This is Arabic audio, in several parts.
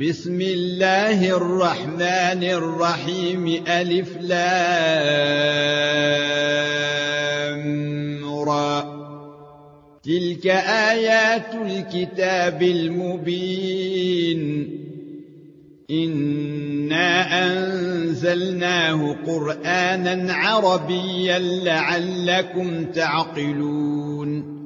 بسم الله الرحمن الرحيم ألف لام را. تلك آيات الكتاب المبين. إنا أنزلناه قرآنا عربيا لعلكم تعقلون.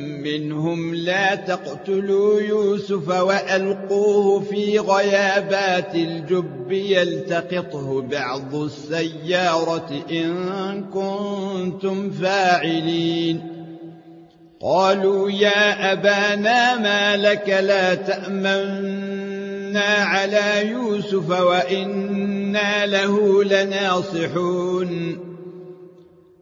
منهم لا تقتلوا يوسف وألقوه في غيابات الجب يلتقطه بعض السيارة إن كنتم فاعلين. قالوا يا أبانا ما لك لا تأمنا على يوسف وإنا له لناصحون.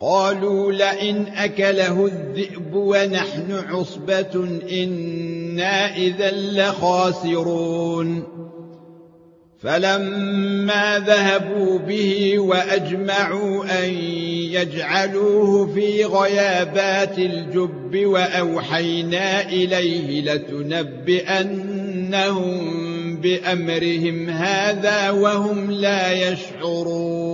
قالوا لئن أكله الذئب ونحن عصبة إنا إذا لخاسرون. فلما ذهبوا به وأجمعوا أن يجعلوه في غيابات الجب وأوحينا إليه لتنبئنهم بأمرهم هذا وهم لا يشعرون.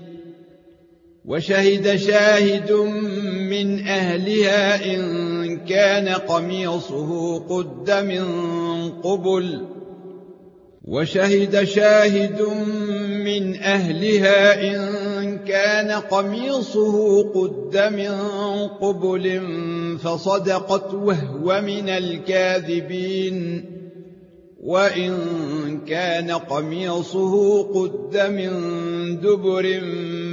وشهد شاهد من أهلها إن كان قميصه قد من قبل. وشهد شاهد من أهلها إن كان قميصه قد من قبل فصدقت وهو من الكاذبين. وإن كان قميصه قد من دبر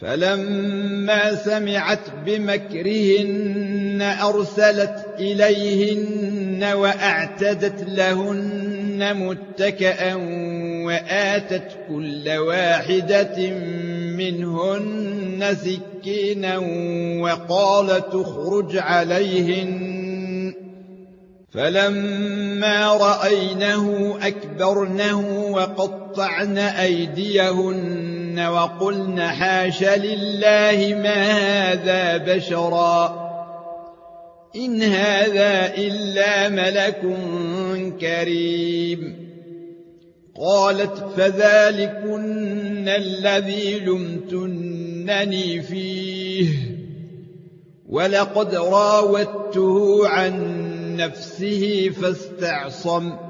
فلما سمعت بمكرهن أرسلت إليهن وأعتدت لهن متكئا وآتت كل واحدة منهن سكينا وقالت اخرج عليهن. فلما رأينه أكبرنه وقطعن أيديهن وقلن حاش لله ما هذا بشرا. إن هذا إلا ملك كريم. قالت فذلكن الذي لمتنني فيه. ولقد راودته عن نفسه فاستعصم.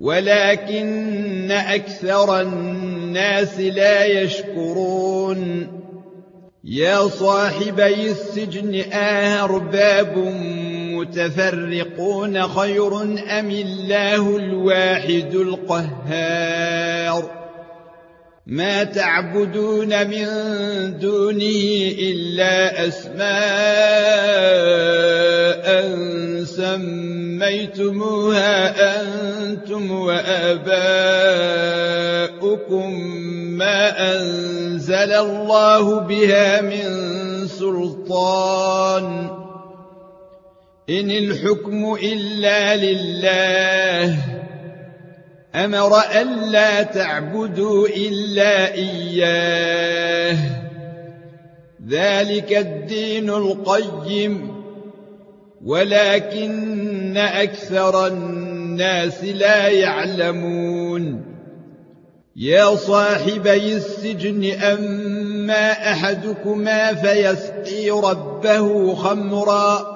ولكن أكثر الناس لا يشكرون. يا صاحبي السجن أرباب متفرقون خير أم الله الواحد القهار؟ ما تعبدون من دونه إلا أسماء سميتموها أنتم وآباؤكم ما أنزل الله بها من سلطان. إن الحكم إلا لله. أمر ألا تعبدوا إلا إياه. ذلك الدين القيم. ولكن أكثر الناس لا يعلمون. يا صاحبي السجن أما أحدكما فيسقي ربه خمرا.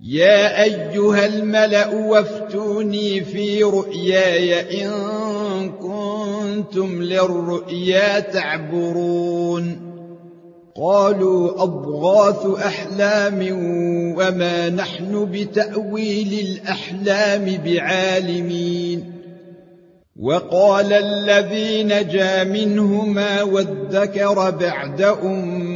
يا أيها الملأ وافتوني في رؤياي إن كنتم للرؤيا تعبرون. قالوا أضغاث أحلام وما نحن بتأويل الأحلام بعالمين. وقال الذي نجا منهما وادكر بعد أمة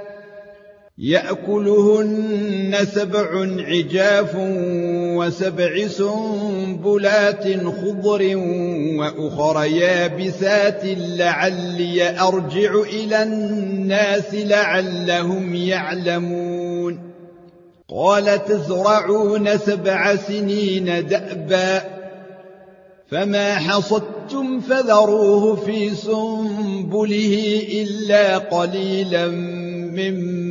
يأكلهن سبع عجاف وسبع سنبلات خضر وأخر يابسات لعلي أرجع إلى الناس لعلهم يعلمون. قال تزرعون سبع سنين دأبا فما حصدتم فذروه في سنبله إلا قليلا مما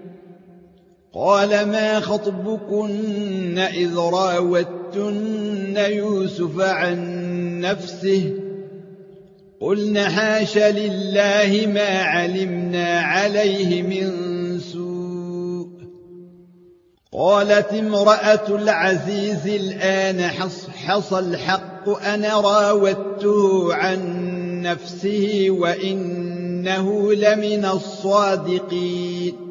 قال ما خطبكن إذ راوتن يوسف عن نفسه قلنا حاش لله ما علمنا عليه من سوء قالت امرأة العزيز الآن حص الحق أنا راودته عن نفسه وإنه لمن الصادقين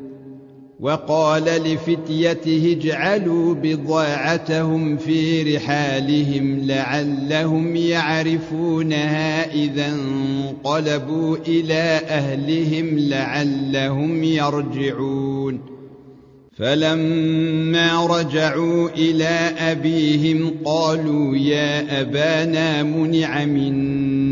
وقال لفتيته اجعلوا بضاعتهم في رحالهم لعلهم يعرفونها إذا انقلبوا إلى أهلهم لعلهم يرجعون. فلما رجعوا إلى أبيهم قالوا يا أبانا منع منا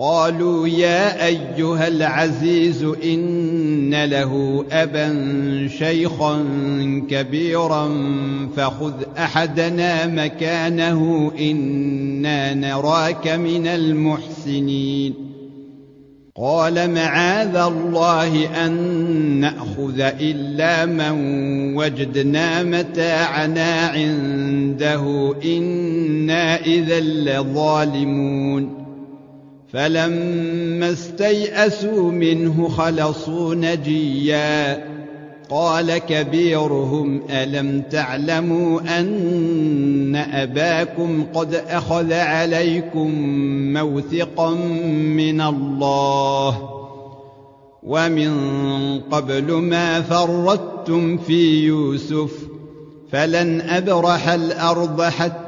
قالوا يا أيها العزيز إن له أبا شيخا كبيرا فخذ أحدنا مكانه إنا نراك من المحسنين. قال معاذ الله أن نأخذ إلا من وجدنا متاعنا عنده إنا إذا لظالمون. فلما استيئسوا منه خلصوا نجيا. قال كبيرهم ألم تعلموا أن أباكم قد أخذ عليكم موثقا من الله؟ ومن قبل ما فرطتم في يوسف فلن أبرح الأرض حتى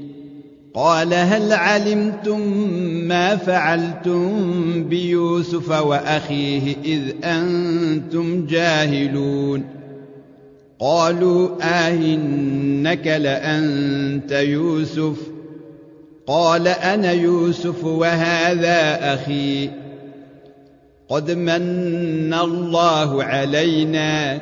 قال هل علمتم ما فعلتم بيوسف وأخيه إذ أنتم جاهلون قالوا اهنك لأنت يوسف قال أنا يوسف وهذا أخي قد من الله علينا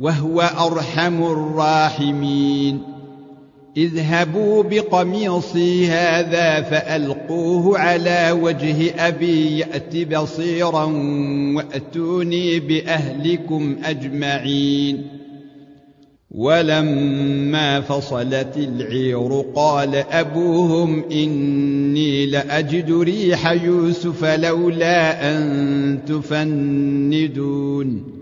وهو أرحم الراحمين. اذهبوا بقميصي هذا فألقوه على وجه أبي يات بصيرا وأتوني بأهلكم أجمعين. ولما فصلت العير قال أبوهم إني لأجد ريح يوسف لولا أن تفندون.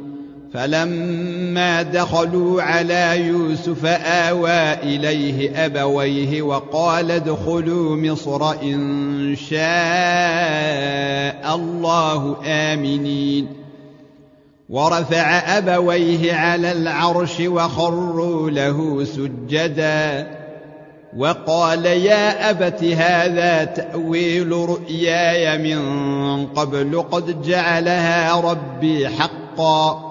فلما دخلوا على يوسف آوى إليه أبويه وقال ادخلوا مصر إن شاء الله آمنين. ورفع أبويه على العرش وخروا له سجدا. وقال يا أبت هذا تأويل رؤياي من قبل قد جعلها ربي حقا.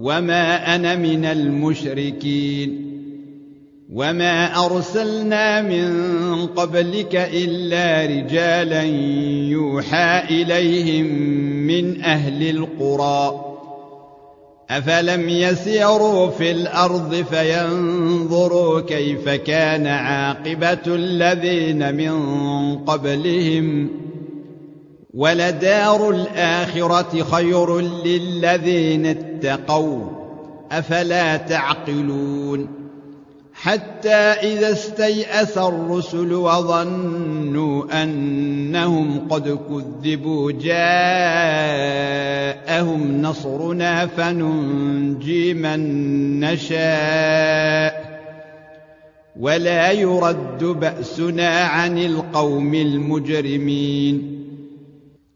وما أنا من المشركين وما ارسلنا من قبلك الا رجالا يوحى اليهم من أهل القرى افلم يسيروا في الأرض فينظروا كيف كان عاقبه الذين من قبلهم ولدار الاخره خير للذين اتقوا افلا تعقلون حتى اذا استيأس الرسل وظنوا انهم قد كذبوا جاءهم نصرنا فننجي من نشاء ولا يرد بأسنا عن القوم المجرمين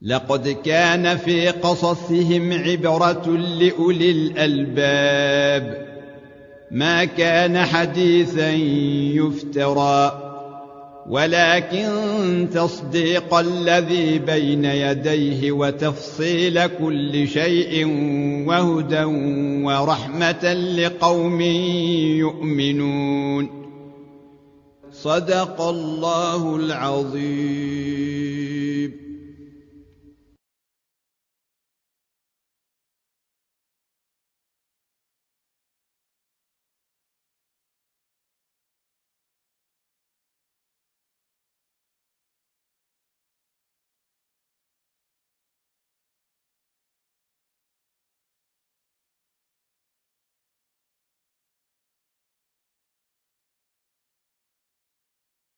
لقد كان في قصصهم عبرة لأولي الألباب. ما كان حديثا يفترى ولكن تصديق الذي بين يديه وتفصيل كل شيء وهدى ورحمة لقوم يؤمنون. صدق الله العظيم.